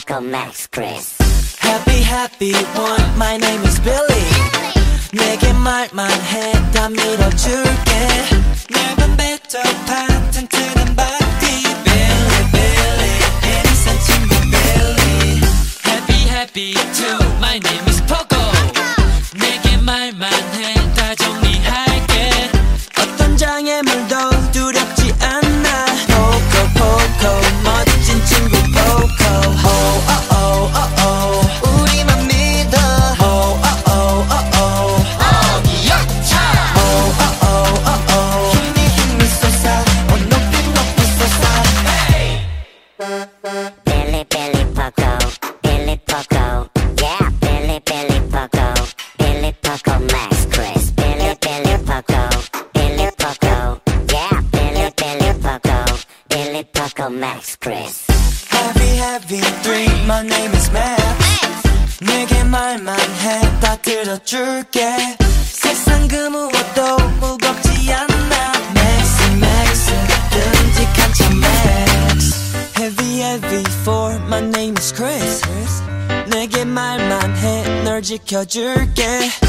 Max Chris Happy happy one My name is Billy 내게 말만 해다 밀어줄게 얇은 배터 파텐트는 바디 Billy Billy 인생 친구 Billy Happy happy two My name is Billy Billy Poco Billy Poco Yeah Billy Billy Poco Billy Poco Max Chris Billy Billy Poco Billy Poco Yeah Billy Billy Poco Billy Poco Max Chris Heavy heavy three My name is Max 내게 말만 해다 들어줄게 세상 그 무엇 is Chris 내게 말만 해 널 지켜줄게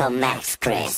Poco Max Chris